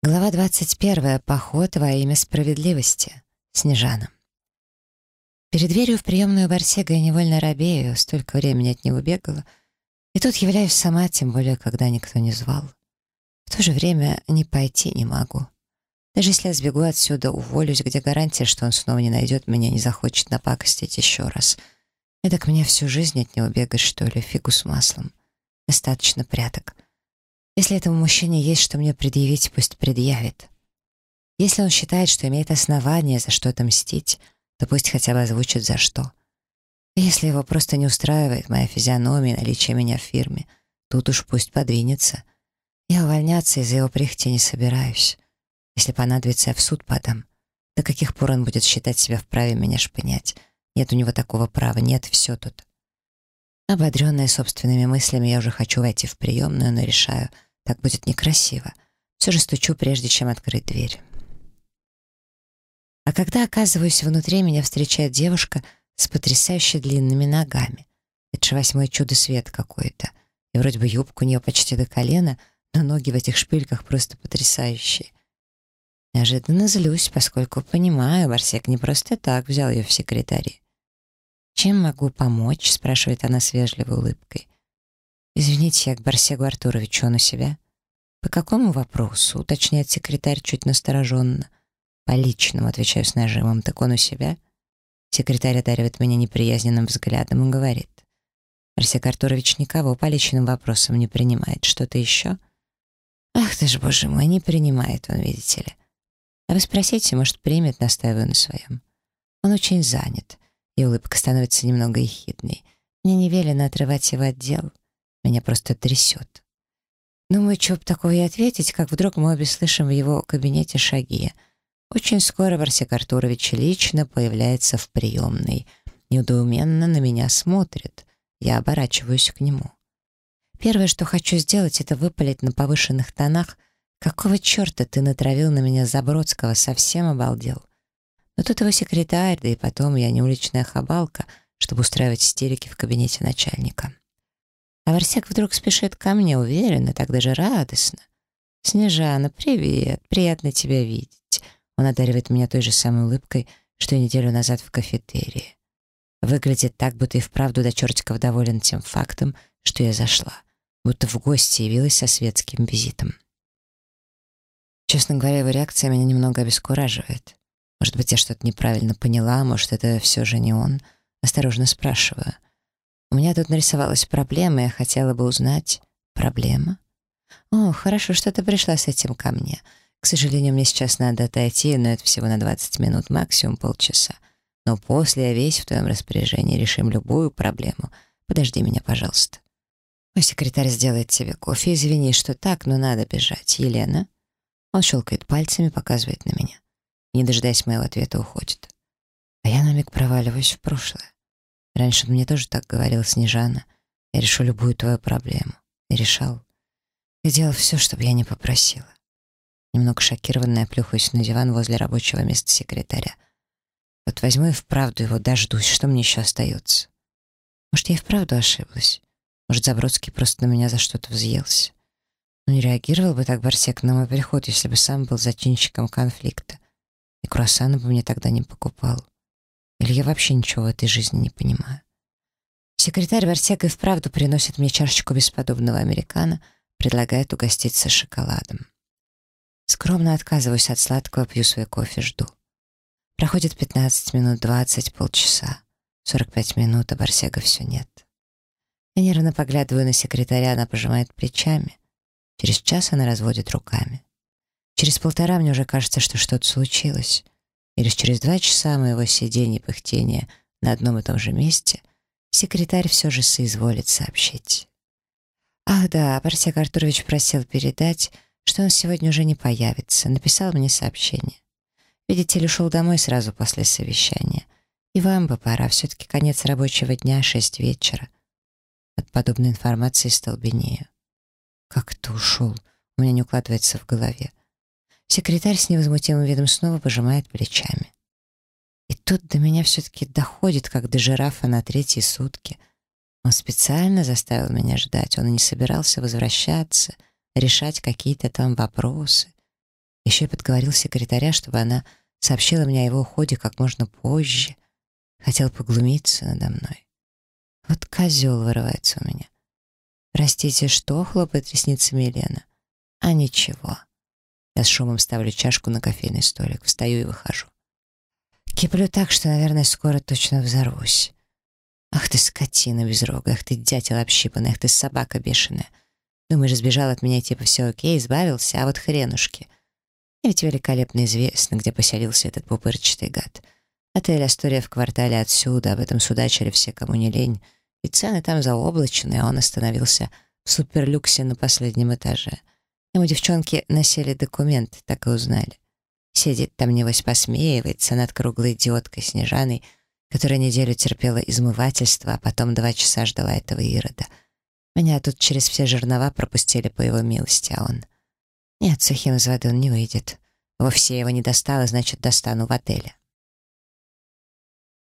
Глава 21. Поход во имя справедливости. Снежана. Перед дверью в приемную Барсега я невольно робею, столько времени от него бегала. И тут являюсь сама, тем более, когда никто не звал. В то же время не пойти не могу. Даже если я сбегу отсюда, уволюсь, где гарантия, что он снова не найдет меня, не захочет напакостить еще раз. Это к мне всю жизнь от него бегать, что ли, фигу с маслом. Достаточно пряток. Если этому мужчине есть что мне предъявить, пусть предъявит. Если он считает, что имеет основания за что-то мстить, то пусть хотя бы озвучит за что. если его просто не устраивает моя физиономия и наличие меня в фирме, тут уж пусть подвинется. Я увольняться из-за его прихоти не собираюсь. Если понадобится, я в суд подам. До каких пор он будет считать себя вправе меня шпынять? Нет у него такого права, нет, все тут. Ободренная собственными мыслями, я уже хочу войти в приемную, но решаю — так будет некрасиво. Все же стучу, прежде чем открыть дверь. А когда оказываюсь внутри, меня встречает девушка с потрясающе длинными ногами. Это же восьмое чудо свет какое-то. И вроде бы юбка у нее почти до колена, но ноги в этих шпильках просто потрясающие. Неожиданно злюсь, поскольку понимаю, Барсек не просто так взял ее в секретари. «Чем могу помочь?» — спрашивает она с вежливой улыбкой. «Извините, я к Барсегу Артуровичу, он у себя?» «По какому вопросу?» — уточняет секретарь чуть настороженно. «По личному», — отвечаю с нажимом. «Так он у себя?» Секретарь одаривает меня неприязненным взглядом и говорит. «Барсег Артурович никого по личным вопросам не принимает. Что-то еще?» «Ах ты ж, боже мой, не принимает он, видите ли. А вы спросите, может, примет, настаиваю на своем. Он очень занят, и улыбка становится немного ехидной. Мне не велено отрывать его от дел». Меня просто трясет. Думаю, что бы такого и ответить, как вдруг мы обе слышим в его кабинете шаги. Очень скоро Барсек Артурович лично появляется в приемной. Недоуменно на меня смотрит. Я оборачиваюсь к нему. Первое, что хочу сделать, это выпалить на повышенных тонах. «Какого черта ты натравил на меня Забродского? Совсем обалдел?» Но тут его секретарь, да и потом я не уличная хабалка, чтобы устраивать истерики в кабинете начальника. А Варсек вдруг спешит ко мне уверенно, так даже радостно. «Снежана, привет, приятно тебя видеть». Он одаривает меня той же самой улыбкой, что и неделю назад в кафетерии. Выглядит так, будто и вправду до чертиков доволен тем фактом, что я зашла, будто в гости явилась со светским визитом. Честно говоря, его реакция меня немного обескураживает. Может быть, я что-то неправильно поняла, может, это все же не он. Осторожно спрашиваю — у меня тут нарисовалась проблема, я хотела бы узнать. Проблема? О, хорошо, что ты пришла с этим ко мне. К сожалению, мне сейчас надо отойти, но это всего на 20 минут, максимум полчаса. Но после я весь в твоем распоряжении, решим любую проблему. Подожди меня, пожалуйста. Мой секретарь сделает тебе кофе. Извини, что так, но надо бежать. Елена? Он щелкает пальцами, показывает на меня. Не дожидаясь моего ответа, уходит. А я на миг проваливаюсь в прошлое. Раньше мне тоже так говорил Снежана. Я решу любую твою проблему. И решал. Я делал все, чтобы я не попросила. Немного шокированная плюхаюсь на диван возле рабочего места секретаря. Вот возьму и вправду его дождусь. Что мне еще остается? Может, я и вправду ошиблась? Может, Забродский просто на меня за что-то взъелся? Ну, не реагировал бы так Барсек на мой приход, если бы сам был зачинщиком конфликта. И круассаны бы мне тогда не покупал. Или я вообще ничего в этой жизни не понимаю? Секретарь Вартек и вправду приносит мне чашечку бесподобного американо, предлагает угоститься шоколадом. Скромно отказываюсь от сладкого, пью свой кофе, жду. Проходит 15 минут, 20, полчаса. 45 минут, а Барсега все нет. Я нервно поглядываю на секретаря, она пожимает плечами. Через час она разводит руками. Через полтора мне уже кажется, что что-то случилось. И лишь через два часа моего сидения и пыхтения на одном и том же месте секретарь все же соизволит сообщить. «Ах да, Барсек Артурович просил передать, что он сегодня уже не появится. Написал мне сообщение. Видите ли, ушел домой сразу после совещания. И вам бы пора, все-таки конец рабочего дня, шесть вечера». От подобной информации столбенею. «Как ты ушел?» У меня не укладывается в голове. Секретарь с невозмутимым видом снова пожимает плечами. И тут до меня все-таки доходит, как до жирафа на третьи сутки. Он специально заставил меня ждать, он и не собирался возвращаться, решать какие-то там вопросы. Еще и подговорил секретаря, чтобы она сообщила мне о его уходе как можно позже. Хотел поглумиться надо мной. Вот козел вырывается у меня. «Простите, что?» — хлопает ресницами Елена. «А ничего». Я с шумом ставлю чашку на кофейный столик, встаю и выхожу. Киплю так, что, наверное, скоро точно взорвусь. Ах ты скотина безрогая, ах ты дятел общипанный, ах ты собака бешеная. Думаешь, сбежал от меня, типа все окей, избавился, а вот хренушки. И ведь великолепно известно, где поселился этот пупырчатый гад. Отель «Астория» в квартале отсюда, об этом судачили все, кому не лень. И цены там заоблачные, а он остановился в суперлюксе на последнем этаже. Ему девчонки носили документ, так и узнали. Сидит там, небось, посмеивается над круглой идиоткой Снежаной, которая неделю терпела измывательство, а потом два часа ждала этого Ирода. Меня тут через все жернова пропустили по его милости, а он... Нет, сухим из воды он не выйдет. Вовсе его не достало, значит, достану в отеле.